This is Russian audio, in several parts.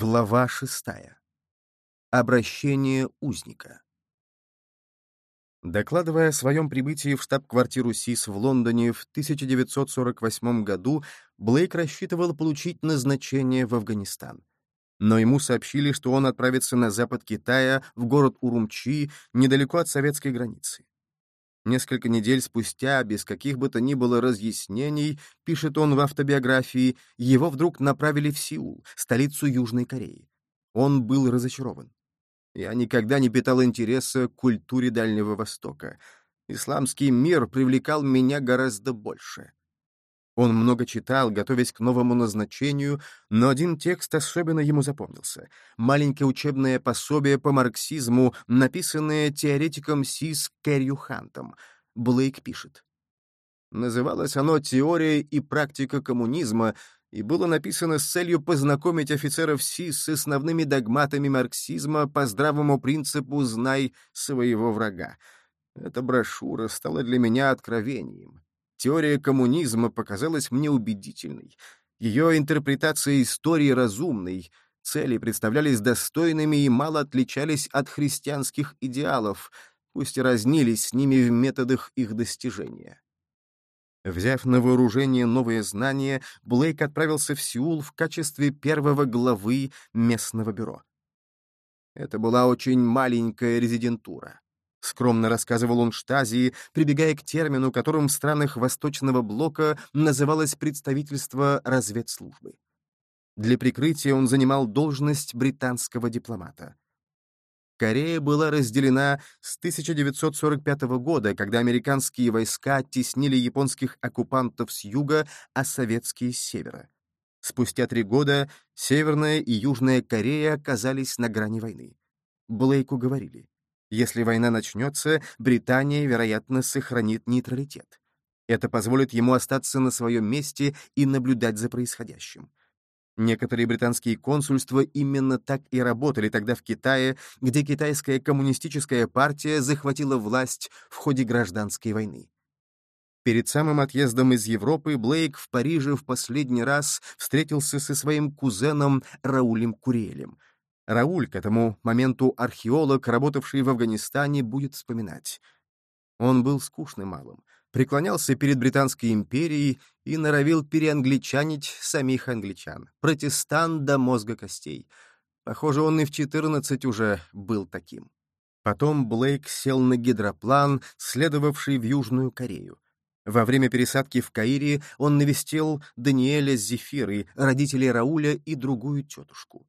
Глава шестая. Обращение узника. Докладывая о своем прибытии в штаб-квартиру СИС в Лондоне в 1948 году, Блейк рассчитывал получить назначение в Афганистан. Но ему сообщили, что он отправится на запад Китая, в город Урумчи, недалеко от советской границы. Несколько недель спустя, без каких бы то ни было разъяснений, пишет он в автобиографии, его вдруг направили в Сеул, столицу Южной Кореи. Он был разочарован. Я никогда не питал интереса к культуре Дальнего Востока. Исламский мир привлекал меня гораздо больше. Он много читал, готовясь к новому назначению, но один текст особенно ему запомнился. Маленькое учебное пособие по марксизму, написанное теоретиком СИС Кэрью Хантом. Блейк пишет. Называлось оно «Теория и практика коммунизма», и было написано с целью познакомить офицеров СИС с основными догматами марксизма по здравому принципу «знай своего врага». Эта брошюра стала для меня откровением. Теория коммунизма показалась мне убедительной. Ее интерпретация истории разумной, цели представлялись достойными и мало отличались от христианских идеалов, пусть и разнились с ними в методах их достижения. Взяв на вооружение новые знания, Блейк отправился в Сеул в качестве первого главы местного бюро. Это была очень маленькая резидентура. — скромно рассказывал он Штазии, прибегая к термину, которым в странах Восточного Блока называлось представительство разведслужбы. Для прикрытия он занимал должность британского дипломата. Корея была разделена с 1945 года, когда американские войска оттеснили японских оккупантов с юга, а советские — с севера. Спустя три года Северная и Южная Корея оказались на грани войны. Блейку говорили, если война начнется, Британия, вероятно, сохранит нейтралитет. Это позволит ему остаться на своем месте и наблюдать за происходящим. Некоторые британские консульства именно так и работали тогда в Китае, где китайская коммунистическая партия захватила власть в ходе гражданской войны. Перед самым отъездом из Европы Блейк в Париже в последний раз встретился со своим кузеном Раулем Курелем — Рауль, к этому моменту археолог, работавший в Афганистане, будет вспоминать. Он был скучным малым, преклонялся перед Британской империей и норовил переангличанить самих англичан. Протестант до мозга костей. Похоже, он и в 14 уже был таким. Потом Блейк сел на гидроплан, следовавший в Южную Корею. Во время пересадки в Каире он навестил Даниэля с Зефирой, родителей Рауля и другую тетушку.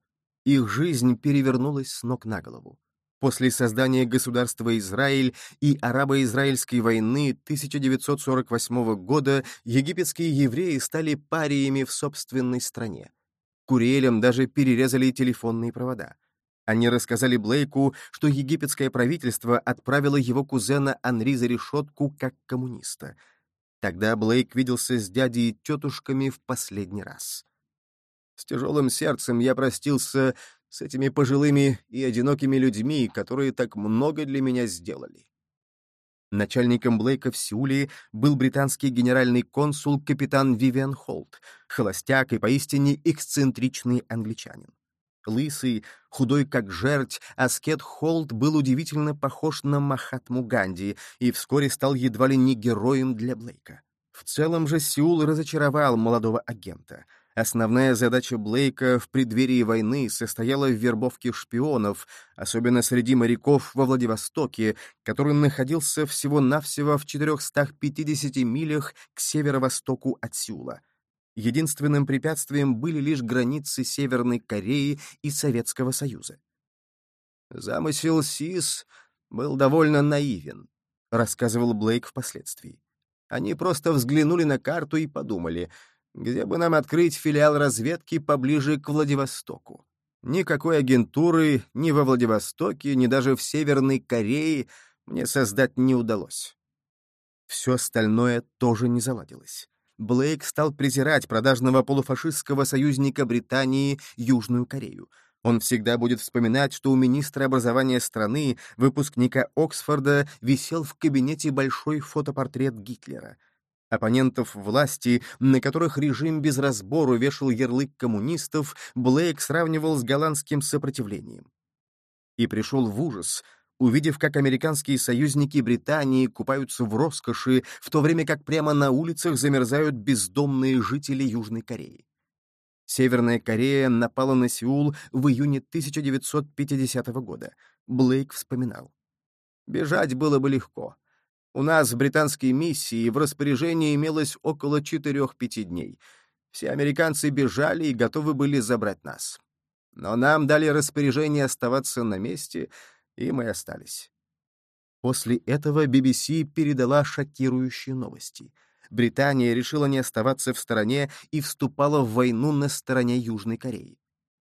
Их жизнь перевернулась с ног на голову. После создания государства Израиль и арабо-израильской войны 1948 года египетские евреи стали париями в собственной стране. Куриэлям даже перерезали телефонные провода. Они рассказали Блейку, что египетское правительство отправило его кузена Анри за решетку как коммуниста. Тогда Блейк виделся с дядей и тетушками в последний раз. С тяжелым сердцем я простился с этими пожилыми и одинокими людьми, которые так много для меня сделали. Начальником Блейка в Сеуле был британский генеральный консул капитан Вивиан Холт, холостяк и поистине эксцентричный англичанин. Лысый, худой как жерть, аскет Холт был удивительно похож на Махатму Ганди и вскоре стал едва ли не героем для Блейка. В целом же Сеул разочаровал молодого агента — Основная задача Блейка в преддверии войны состояла в вербовке шпионов, особенно среди моряков во Владивостоке, который находился всего-навсего в 450 милях к северо-востоку от Сеула. Единственным препятствием были лишь границы Северной Кореи и Советского Союза. «Замысел СИС был довольно наивен», — рассказывал Блейк впоследствии. Они просто взглянули на карту и подумали — где бы нам открыть филиал разведки поближе к Владивостоку. Никакой агентуры ни во Владивостоке, ни даже в Северной Корее мне создать не удалось. Все остальное тоже не заладилось. Блейк стал презирать продажного полуфашистского союзника Британии Южную Корею. Он всегда будет вспоминать, что у министра образования страны, выпускника Оксфорда, висел в кабинете большой фотопортрет Гитлера — Оппонентов власти, на которых режим без разбору вешал ярлык коммунистов, Блейк сравнивал с голландским сопротивлением. И пришел в ужас, увидев, как американские союзники Британии купаются в роскоши, в то время как прямо на улицах замерзают бездомные жители Южной Кореи. Северная Корея напала на Сеул в июне 1950 года. Блейк вспоминал. «Бежать было бы легко. У нас в британской миссии в распоряжении имелось около 4-5 дней. Все американцы бежали и готовы были забрать нас. Но нам дали распоряжение оставаться на месте, и мы остались. После этого BBC передала шокирующие новости. Британия решила не оставаться в стороне и вступала в войну на стороне Южной Кореи.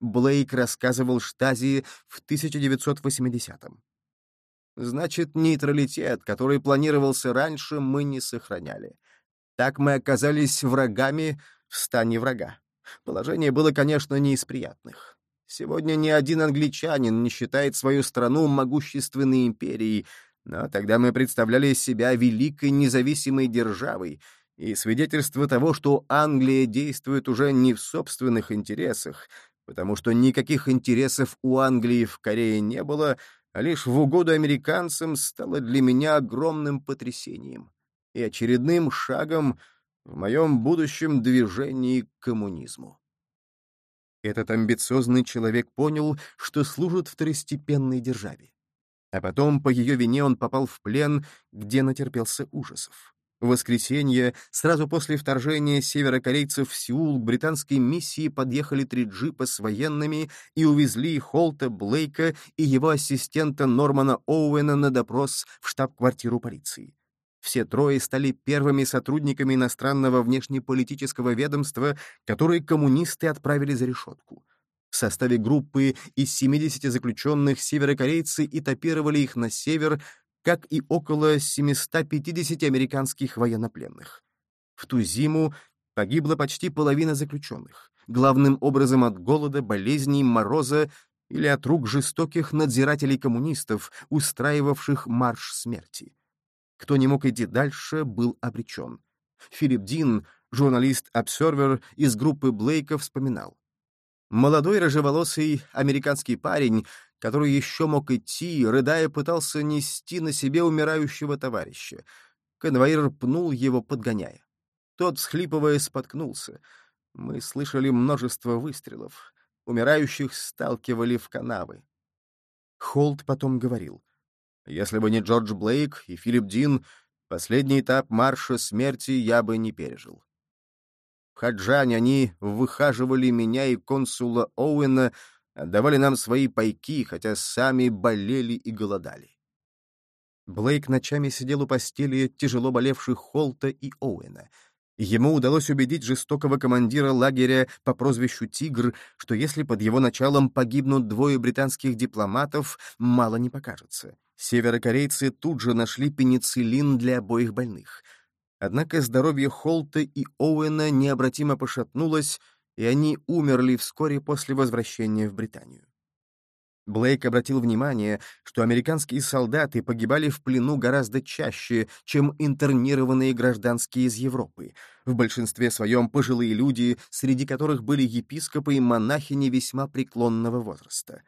Блейк рассказывал Штази в 1980-м. Значит, нейтралитет, который планировался раньше, мы не сохраняли. Так мы оказались врагами в стане врага. Положение было, конечно, не из приятных. Сегодня ни один англичанин не считает свою страну могущественной империей, но тогда мы представляли себя великой независимой державой, и свидетельство того, что Англия действует уже не в собственных интересах, потому что никаких интересов у Англии в Корее не было — а лишь в угоду американцам стало для меня огромным потрясением и очередным шагом в моем будущем движении к коммунизму. Этот амбициозный человек понял, что служит второстепенной державе. А потом по ее вине он попал в плен, где натерпелся ужасов. В воскресенье, сразу после вторжения северокорейцев в Сеул, к британской миссии подъехали три джипа с военными и увезли Холта Блейка и его ассистента Нормана Оуэна на допрос в штаб-квартиру полиции. Все трое стали первыми сотрудниками иностранного внешнеполитического ведомства, которые коммунисты отправили за решетку. В составе группы из 70 заключенных северокорейцы этапировали их на север, как и около 750 американских военнопленных. В ту зиму погибла почти половина заключенных, главным образом от голода, болезней, мороза или от рук жестоких надзирателей-коммунистов, устраивавших марш смерти. Кто не мог идти дальше, был обречен. Филипп Дин, журналист-обсервер из группы Блейка, вспоминал. Молодой рыжеволосый американский парень который еще мог идти, рыдая, пытался нести на себе умирающего товарища. Конвоир пнул его, подгоняя. Тот, всхлипывая, споткнулся. Мы слышали множество выстрелов. Умирающих сталкивали в канавы. Холт потом говорил. «Если бы не Джордж Блейк и Филипп Дин, последний этап марша смерти я бы не пережил. В Хаджане они выхаживали меня и консула Оуэна отдавали нам свои пайки, хотя сами болели и голодали. Блейк ночами сидел у постели тяжело болевших Холта и Оуэна. Ему удалось убедить жестокого командира лагеря по прозвищу «Тигр», что если под его началом погибнут двое британских дипломатов, мало не покажется. Северокорейцы тут же нашли пенициллин для обоих больных. Однако здоровье Холта и Оуэна необратимо пошатнулось, и они умерли вскоре после возвращения в Британию. Блейк обратил внимание, что американские солдаты погибали в плену гораздо чаще, чем интернированные гражданские из Европы, в большинстве своем пожилые люди, среди которых были епископы и монахини весьма преклонного возраста.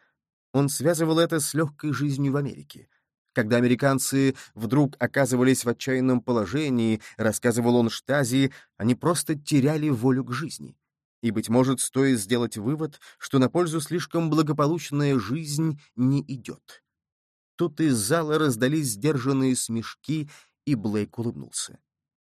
Он связывал это с легкой жизнью в Америке. Когда американцы вдруг оказывались в отчаянном положении, рассказывал он Штази, они просто теряли волю к жизни. И, быть может, стоит сделать вывод, что на пользу слишком благополучная жизнь не идет. Тут из зала раздались сдержанные смешки, и Блейк улыбнулся.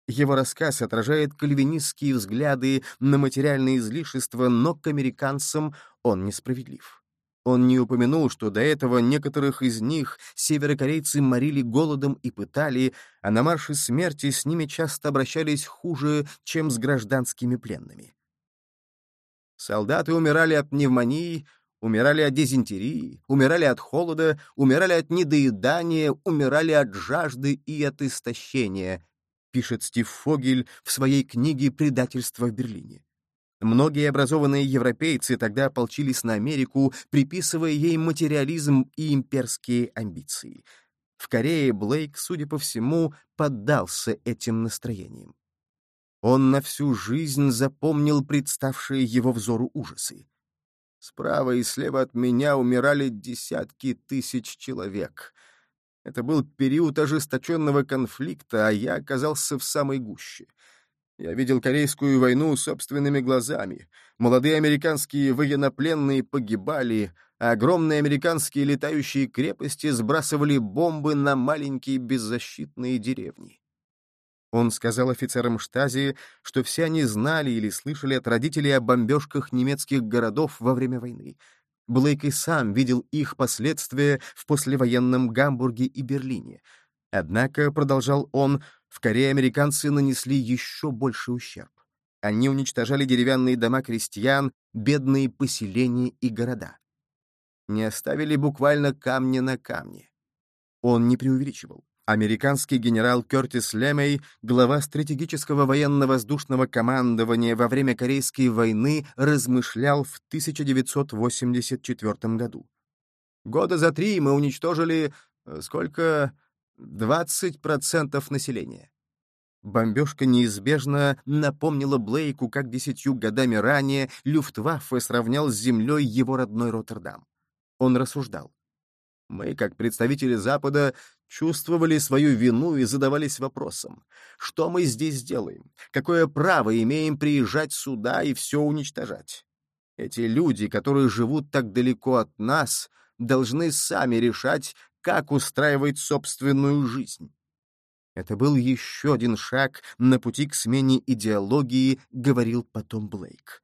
Его рассказ отражает кальвинистские взгляды на материальные излишества, но к американцам он несправедлив. Он не упомянул, что до этого некоторых из них северокорейцы морили голодом и пытали, а на марше смерти с ними часто обращались хуже, чем с гражданскими пленными. Солдаты умирали от пневмонии, умирали от дизентерии, умирали от холода, умирали от недоедания, умирали от жажды и от истощения, пишет Стив Фогель в своей книге «Предательство в Берлине». Многие образованные европейцы тогда ополчились на Америку, приписывая ей материализм и имперские амбиции. В Корее Блейк, судя по всему, поддался этим настроениям. Он на всю жизнь запомнил представшие его взору ужасы. Справа и слева от меня умирали десятки тысяч человек. Это был период ожесточенного конфликта, а я оказался в самой гуще. Я видел Корейскую войну собственными глазами. Молодые американские военнопленные погибали, а огромные американские летающие крепости сбрасывали бомбы на маленькие беззащитные деревни. Он сказал офицерам штази, что все они знали или слышали от родителей о бомбежках немецких городов во время войны. Блейк и сам видел их последствия в послевоенном Гамбурге и Берлине. Однако, продолжал он, в Корее американцы нанесли еще больший ущерб. Они уничтожали деревянные дома крестьян, бедные поселения и города. Не оставили буквально камня на камне. Он не преувеличивал. Американский генерал Кертис Лемей, глава стратегического военно-воздушного командования во время Корейской войны, размышлял в 1984 году. Года за три мы уничтожили... Э, сколько? 20% населения. Бомбежка неизбежно напомнила Блейку, как десятью годами ранее Люфтваффе сравнял с землей его родной Роттердам. Он рассуждал. Мы, как представители Запада, чувствовали свою вину и задавались вопросом, что мы здесь делаем, какое право имеем приезжать сюда и все уничтожать. Эти люди, которые живут так далеко от нас, должны сами решать, как устраивать собственную жизнь. Это был еще один шаг на пути к смене идеологии, говорил потом Блейк.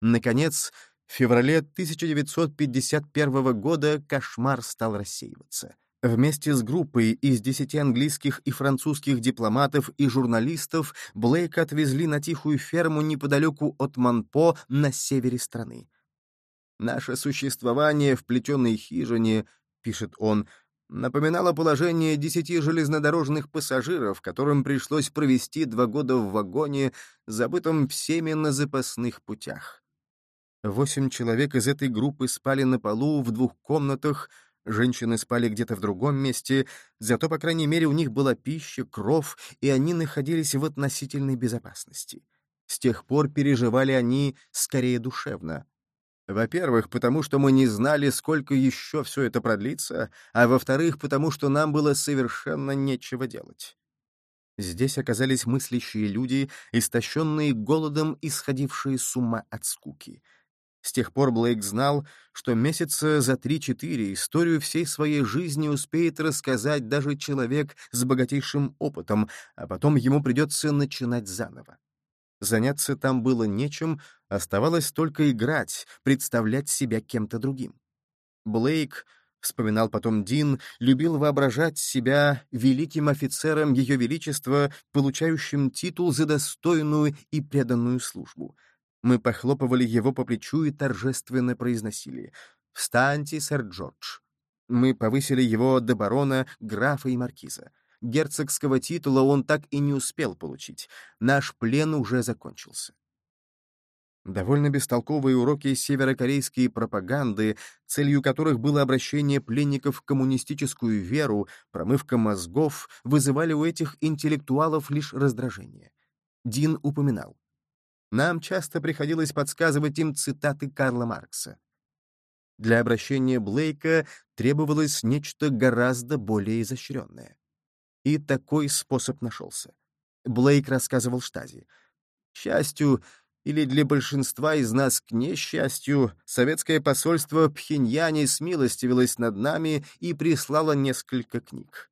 Наконец, в феврале 1951 года кошмар стал рассеиваться. Вместе с группой из десяти английских и французских дипломатов и журналистов Блейка отвезли на тихую ферму неподалеку от Манпо на севере страны. «Наше существование в плетеной хижине», — пишет он, — напоминало положение десяти железнодорожных пассажиров, которым пришлось провести два года в вагоне, забытом всеми на запасных путях. Восемь человек из этой группы спали на полу в двух комнатах, женщины спали где-то в другом месте, зато, по крайней мере, у них была пища, кров, и они находились в относительной безопасности. С тех пор переживали они скорее душевно. Во-первых, потому что мы не знали, сколько еще все это продлится, а во-вторых, потому что нам было совершенно нечего делать. Здесь оказались мыслящие люди, истощенные голодом и сходившие с ума от скуки — с тех пор Блейк знал, что месяца за три-четыре историю всей своей жизни успеет рассказать даже человек с богатейшим опытом, а потом ему придется начинать заново. Заняться там было нечем, оставалось только играть, представлять себя кем-то другим. Блейк, вспоминал потом Дин, любил воображать себя великим офицером Ее Величества, получающим титул за достойную и преданную службу — мы похлопывали его по плечу и торжественно произносили «Встаньте, сэр Джордж». Мы повысили его до барона, графа и маркиза. Герцогского титула он так и не успел получить. Наш плен уже закончился. Довольно бестолковые уроки северокорейской пропаганды, целью которых было обращение пленников в коммунистическую веру, промывка мозгов, вызывали у этих интеллектуалов лишь раздражение. Дин упоминал. Нам часто приходилось подсказывать им цитаты Карла Маркса. Для обращения Блейка требовалось нечто гораздо более изощренное. И такой способ нашелся. Блейк рассказывал Штази. К счастью, или для большинства из нас, к несчастью, советское посольство в Пхеньяне смилостивилось над нами и прислало несколько книг.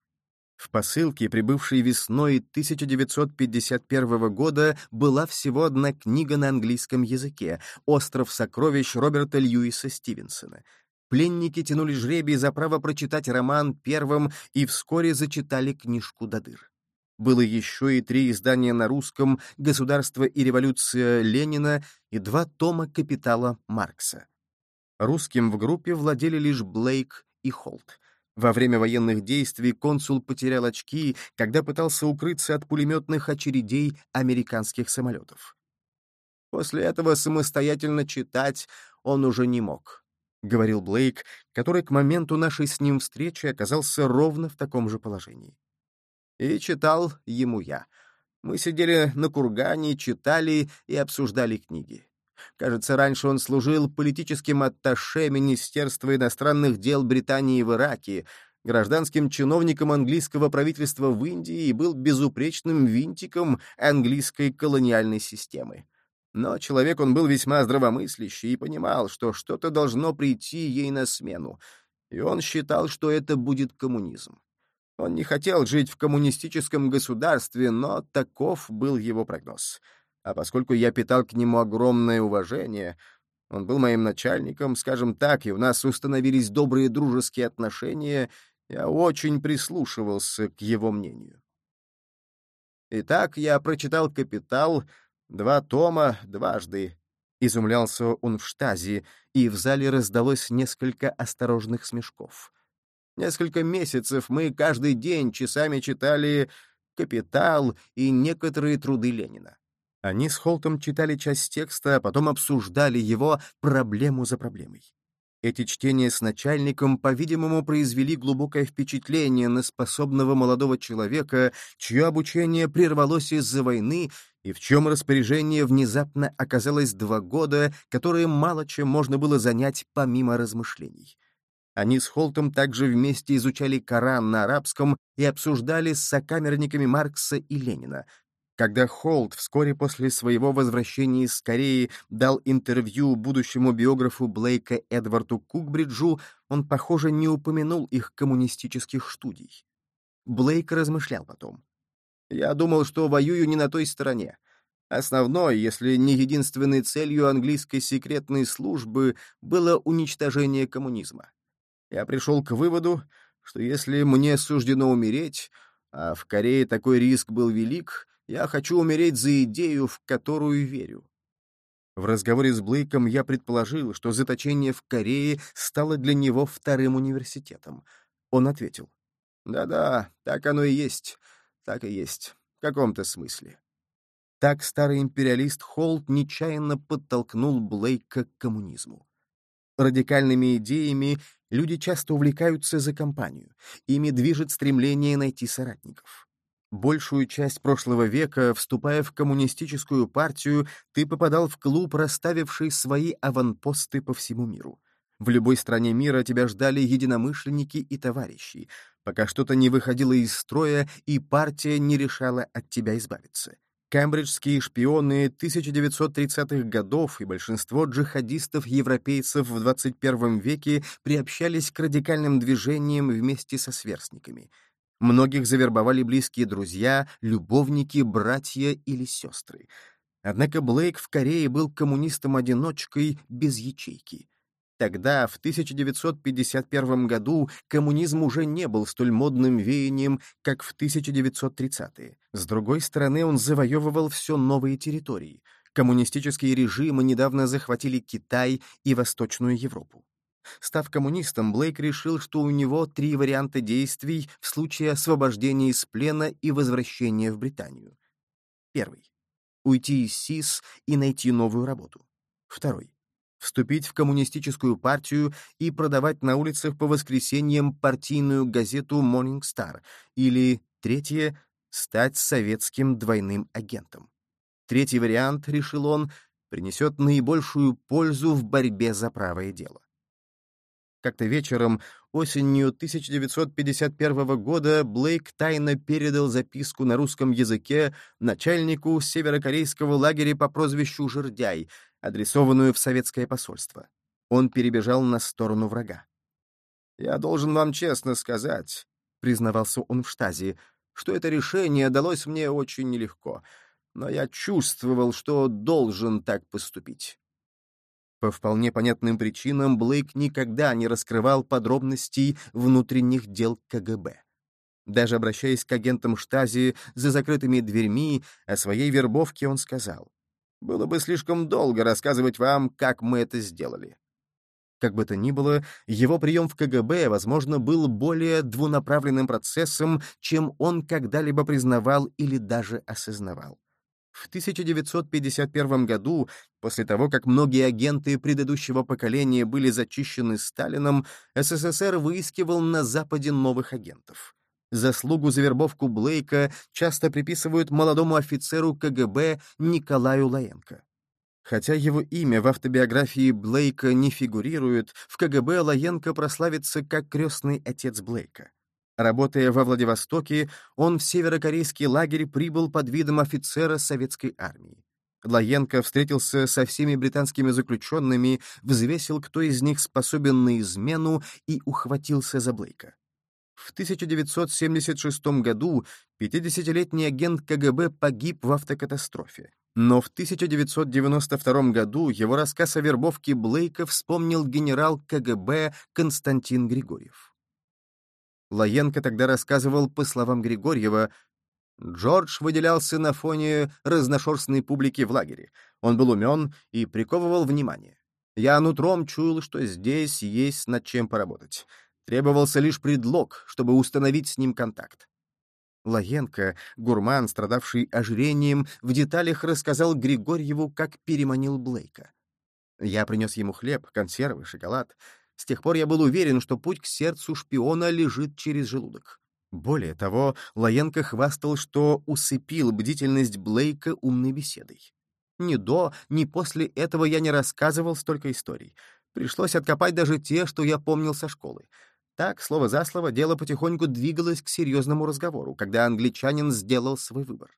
В посылке, прибывшей весной 1951 года, была всего одна книга на английском языке «Остров сокровищ» Роберта Льюиса Стивенсона. Пленники тянули жребий за право прочитать роман первым и вскоре зачитали книжку Дадыр. Было еще и три издания на русском «Государство и революция Ленина» и два тома «Капитала» Маркса. Русским в группе владели лишь Блейк и Холт. Во время военных действий консул потерял очки, когда пытался укрыться от пулеметных очередей американских самолетов. После этого самостоятельно читать он уже не мог, — говорил Блейк, который к моменту нашей с ним встречи оказался ровно в таком же положении. И читал ему я. Мы сидели на кургане, читали и обсуждали книги. Кажется, раньше он служил политическим атташе Министерства иностранных дел Британии в Ираке, гражданским чиновником английского правительства в Индии и был безупречным винтиком английской колониальной системы. Но человек он был весьма здравомыслящий и понимал, что что-то должно прийти ей на смену, и он считал, что это будет коммунизм. Он не хотел жить в коммунистическом государстве, но таков был его прогноз. А поскольку я питал к нему огромное уважение, он был моим начальником, скажем так, и у нас установились добрые дружеские отношения, я очень прислушивался к его мнению. Итак, я прочитал «Капитал», Два тома дважды. Изумлялся он в штазе, и в зале раздалось несколько осторожных смешков. Несколько месяцев мы каждый день часами читали «Капитал» и некоторые труды Ленина. Они с Холтом читали часть текста, а потом обсуждали его проблему за проблемой. Эти чтения с начальником, по-видимому, произвели глубокое впечатление на способного молодого человека, чье обучение прервалось из-за войны и в чем распоряжение внезапно оказалось два года, которые мало чем можно было занять помимо размышлений. Они с Холтом также вместе изучали Коран на арабском и обсуждали с сокамерниками Маркса и Ленина, когда Холт вскоре после своего возвращения из Кореи дал интервью будущему биографу Блейка Эдварду Кукбриджу, он, похоже, не упомянул их коммунистических студий. Блейк размышлял потом. «Я думал, что воюю не на той стороне. Основной, если не единственной целью английской секретной службы было уничтожение коммунизма. Я пришел к выводу, что если мне суждено умереть, а в Корее такой риск был велик, я хочу умереть за идею, в которую верю. В разговоре с Блейком я предположил, что заточение в Корее стало для него вторым университетом. Он ответил. «Да-да, так оно и есть. Так и есть. В каком-то смысле». Так старый империалист Холт нечаянно подтолкнул Блейка к коммунизму. Радикальными идеями люди часто увлекаются за компанию. Ими движет стремление найти соратников. Большую часть прошлого века, вступая в коммунистическую партию, ты попадал в клуб, расставивший свои аванпосты по всему миру. В любой стране мира тебя ждали единомышленники и товарищи, пока что-то не выходило из строя и партия не решала от тебя избавиться. Кембриджские шпионы 1930-х годов и большинство джихадистов-европейцев в 21 веке приобщались к радикальным движениям вместе со сверстниками — Многих завербовали близкие друзья, любовники, братья или сестры. Однако Блейк в Корее был коммунистом-одиночкой без ячейки. Тогда, в 1951 году, коммунизм уже не был столь модным веянием, как в 1930-е. С другой стороны, он завоевывал все новые территории. Коммунистические режимы недавно захватили Китай и Восточную Европу. Став коммунистом, Блейк решил, что у него три варианта действий в случае освобождения из плена и возвращения в Британию. Первый. Уйти из СИС и найти новую работу. Второй. Вступить в коммунистическую партию и продавать на улицах по воскресеньям партийную газету Morning Star. Или, третье, стать советским двойным агентом. Третий вариант, решил он, принесет наибольшую пользу в борьбе за правое дело. Как-то вечером, осенью 1951 года, Блейк тайно передал записку на русском языке начальнику северокорейского лагеря по прозвищу Жердяй, адресованную в советское посольство. Он перебежал на сторону врага. «Я должен вам честно сказать», — признавался он в штазе, «что это решение далось мне очень нелегко, но я чувствовал, что должен так поступить». По вполне понятным причинам Блейк никогда не раскрывал подробностей внутренних дел КГБ. Даже обращаясь к агентам Штази за закрытыми дверьми, о своей вербовке он сказал, «Было бы слишком долго рассказывать вам, как мы это сделали». Как бы то ни было, его прием в КГБ, возможно, был более двунаправленным процессом, чем он когда-либо признавал или даже осознавал. В 1951 году, после того, как многие агенты предыдущего поколения были зачищены Сталином, СССР выискивал на Западе новых агентов. Заслугу за вербовку Блейка часто приписывают молодому офицеру КГБ Николаю Лаенко. Хотя его имя в автобиографии Блейка не фигурирует, в КГБ Лаенко прославится как крестный отец Блейка. Работая во Владивостоке, он в северокорейский лагерь прибыл под видом офицера советской армии. Лаенко встретился со всеми британскими заключенными, взвесил, кто из них способен на измену, и ухватился за Блейка. В 1976 году 50-летний агент КГБ погиб в автокатастрофе. Но в 1992 году его рассказ о вербовке Блейка вспомнил генерал КГБ Константин Григорьев. Лаенко тогда рассказывал, по словам Григорьева, Джордж выделялся на фоне разношерстной публики в лагере. Он был умен и приковывал внимание. Я нутром чуял, что здесь есть над чем поработать. Требовался лишь предлог, чтобы установить с ним контакт. Лаенко, гурман, страдавший ожирением, в деталях рассказал Григорьеву, как переманил Блейка. Я принес ему хлеб, консервы, шоколад. С тех пор я был уверен, что путь к сердцу шпиона лежит через желудок. Более того, Лаенко хвастал, что усыпил бдительность Блейка умной беседой. Ни до, ни после этого я не рассказывал столько историй. Пришлось откопать даже те, что я помнил со школы. Так, слово за слово, дело потихоньку двигалось к серьезному разговору, когда англичанин сделал свой выбор.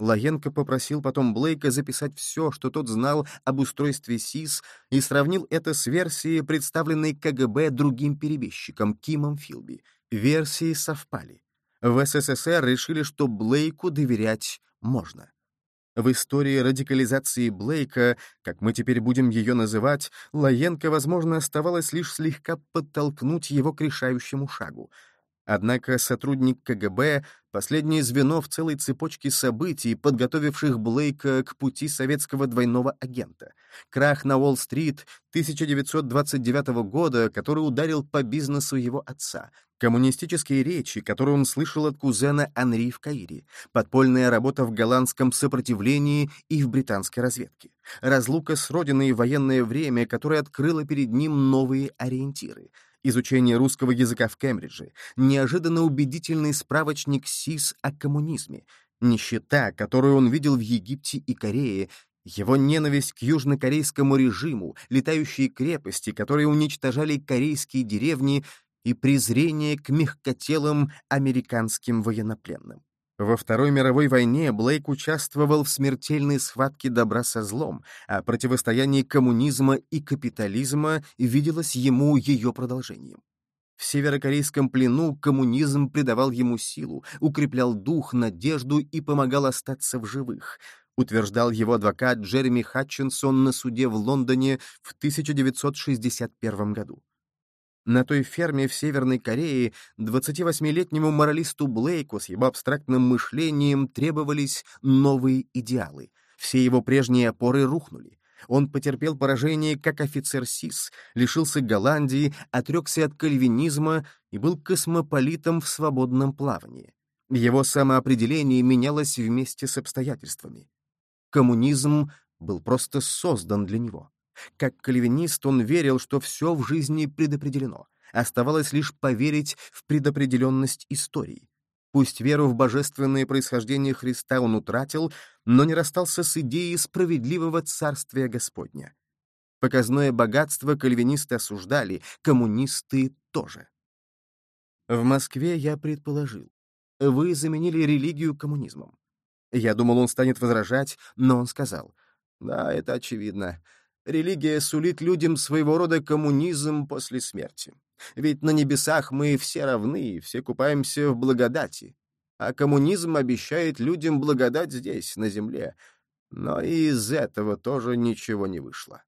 Лаенко попросил потом Блейка записать все, что тот знал об устройстве СИС, и сравнил это с версией, представленной КГБ другим перебежчиком, Кимом Филби. Версии совпали. В СССР решили, что Блейку доверять можно. В истории радикализации Блейка, как мы теперь будем ее называть, Лаенко, возможно, оставалось лишь слегка подтолкнуть его к решающему шагу. Однако сотрудник КГБ — последнее звено в целой цепочке событий, подготовивших Блейка к пути советского двойного агента. Крах на Уолл-стрит 1929 года, который ударил по бизнесу его отца, коммунистические речи, которые он слышал от кузена Анри в Каире, подпольная работа в голландском сопротивлении и в британской разведке, разлука с родиной в военное время, которое открыло перед ним новые ориентиры, изучение русского языка в Кембридже, неожиданно убедительный справочник СИС о коммунизме, нищета, которую он видел в Египте и Корее, его ненависть к южнокорейскому режиму, летающие крепости, которые уничтожали корейские деревни, и презрение к мягкотелым американским военнопленным. Во Второй мировой войне Блейк участвовал в смертельной схватке добра со злом, а противостояние коммунизма и капитализма виделось ему ее продолжением. В северокорейском плену коммунизм придавал ему силу, укреплял дух, надежду и помогал остаться в живых, утверждал его адвокат Джереми Хатчинсон на суде в Лондоне в 1961 году. На той ферме в Северной Корее 28-летнему моралисту Блейку с его абстрактным мышлением требовались новые идеалы. Все его прежние опоры рухнули. Он потерпел поражение как офицер СИС, лишился Голландии, отрекся от кальвинизма и был космополитом в свободном плавании. Его самоопределение менялось вместе с обстоятельствами. Коммунизм был просто создан для него. Как кальвинист он верил, что все в жизни предопределено. Оставалось лишь поверить в предопределенность истории. Пусть веру в божественное происхождение Христа он утратил, но не расстался с идеей справедливого царствия Господня. Показное богатство кальвинисты осуждали, коммунисты тоже. В Москве я предположил. Вы заменили религию коммунизмом. Я думал, он станет возражать, но он сказал. Да, это очевидно. Религия сулит людям своего рода коммунизм после смерти. Ведь на небесах мы все равны, все купаемся в благодати. А коммунизм обещает людям благодать здесь, на земле. Но и из этого тоже ничего не вышло.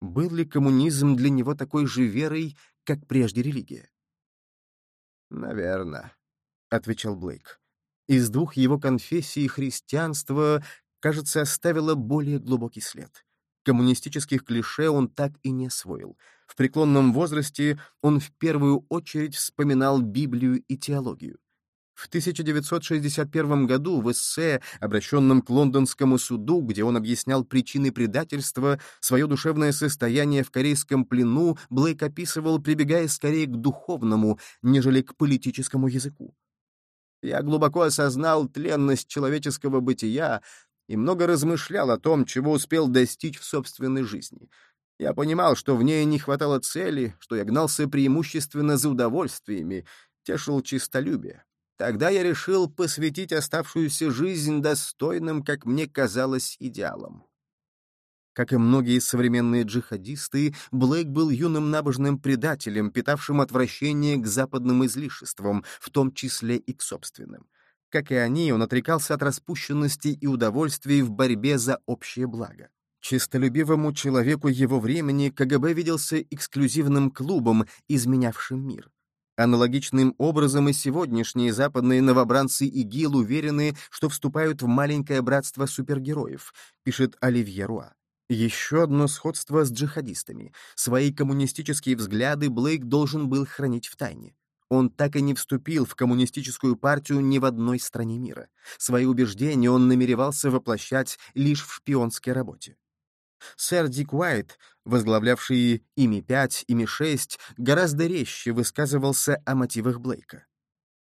Был ли коммунизм для него такой же верой, как прежде религия? «Наверно», — отвечал Блейк. Из двух его конфессий христианство, кажется, оставило более глубокий след. Коммунистических клише он так и не освоил. В преклонном возрасте он в первую очередь вспоминал Библию и теологию. В 1961 году в эссе, обращенном к лондонскому суду, где он объяснял причины предательства, свое душевное состояние в корейском плену, Блейк описывал, прибегая скорее к духовному, нежели к политическому языку. «Я глубоко осознал тленность человеческого бытия и много размышлял о том, чего успел достичь в собственной жизни. Я понимал, что в ней не хватало цели, что я гнался преимущественно за удовольствиями, тешил чистолюбие. Тогда я решил посвятить оставшуюся жизнь достойным, как мне казалось, идеалам. Как и многие современные джихадисты, Блейк был юным набожным предателем, питавшим отвращение к западным излишествам, в том числе и к собственным. Как и они, он отрекался от распущенности и удовольствий в борьбе за общее благо. Чистолюбивому человеку его времени КГБ виделся эксклюзивным клубом, изменявшим мир. Аналогичным образом и сегодняшние западные новобранцы ИГИЛ уверены, что вступают в маленькое братство супергероев, пишет Оливье Руа. Еще одно сходство с джихадистами. Свои коммунистические взгляды Блейк должен был хранить в тайне. Он так и не вступил в коммунистическую партию ни в одной стране мира. Свои убеждения он намеревался воплощать лишь в шпионской работе. Сэр Дик Уайт, возглавлявший ими-5, ими-6, гораздо резче высказывался о мотивах Блейка.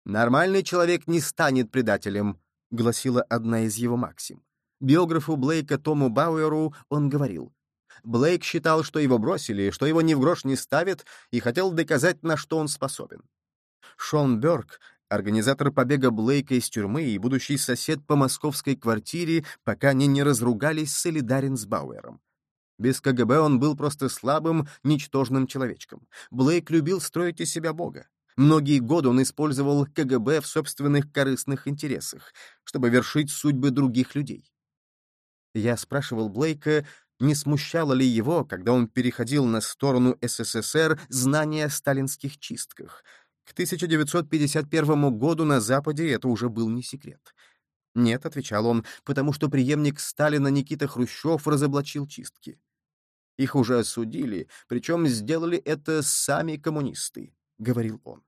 «Нормальный человек не станет предателем», — гласила одна из его максим. Биографу Блейка Тому Бауэру он говорил, Блейк считал, что его бросили, что его ни в грош не ставят, и хотел доказать, на что он способен. Шон Бёрк, организатор побега Блейка из тюрьмы и будущий сосед по московской квартире, пока они не разругались, солидарен с Бауэром. Без КГБ он был просто слабым, ничтожным человечком. Блейк любил строить из себя бога. Многие годы он использовал КГБ в собственных корыстных интересах, чтобы вершить судьбы других людей. Я спрашивал Блейка, не смущало ли его, когда он переходил на сторону СССР, знания о сталинских чистках — к 1951 году на Западе это уже был не секрет. «Нет», — отвечал он, — «потому что преемник Сталина Никита Хрущев разоблачил чистки. Их уже осудили, причем сделали это сами коммунисты», — говорил он.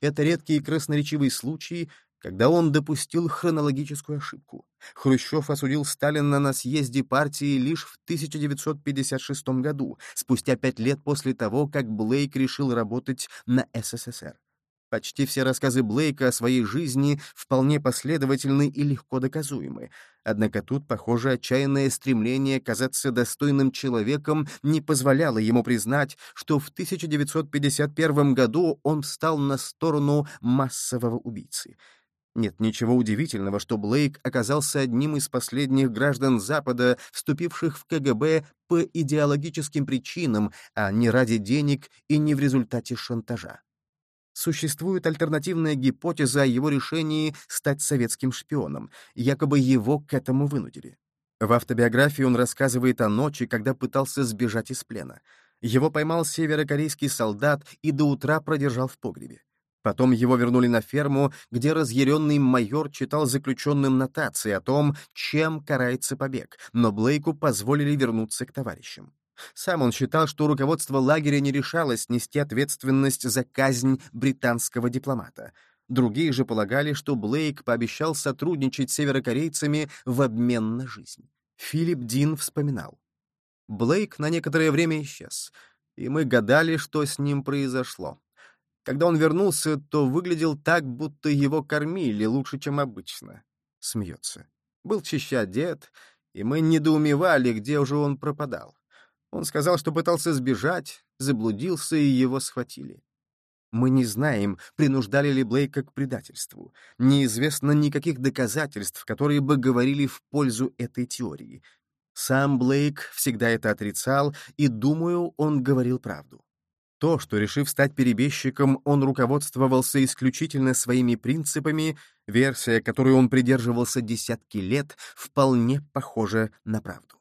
Это редкие красноречивые случаи, когда он допустил хронологическую ошибку. Хрущев осудил Сталина на съезде партии лишь в 1956 году, спустя пять лет после того, как Блейк решил работать на СССР. Почти все рассказы Блейка о своей жизни вполне последовательны и легко доказуемы. Однако тут, похоже, отчаянное стремление казаться достойным человеком не позволяло ему признать, что в 1951 году он встал на сторону массового убийцы. Нет ничего удивительного, что Блейк оказался одним из последних граждан Запада, вступивших в КГБ по идеологическим причинам, а не ради денег и не в результате шантажа существует альтернативная гипотеза о его решении стать советским шпионом, якобы его к этому вынудили. В автобиографии он рассказывает о ночи, когда пытался сбежать из плена. Его поймал северокорейский солдат и до утра продержал в погребе. Потом его вернули на ферму, где разъяренный майор читал заключенным нотации о том, чем карается побег, но Блейку позволили вернуться к товарищам. Сам он считал, что руководство лагеря не решалось нести ответственность за казнь британского дипломата. Другие же полагали, что Блейк пообещал сотрудничать с северокорейцами в обмен на жизнь. Филипп Дин вспоминал. Блейк на некоторое время исчез, и мы гадали, что с ним произошло. Когда он вернулся, то выглядел так, будто его кормили лучше, чем обычно. Смеется. Был чище одет, и мы недоумевали, где уже он пропадал. Он сказал, что пытался сбежать, заблудился, и его схватили. Мы не знаем, принуждали ли Блейка к предательству. Неизвестно никаких доказательств, которые бы говорили в пользу этой теории. Сам Блейк всегда это отрицал, и, думаю, он говорил правду. То, что, решив стать перебежчиком, он руководствовался исключительно своими принципами, версия, которой он придерживался десятки лет, вполне похожа на правду.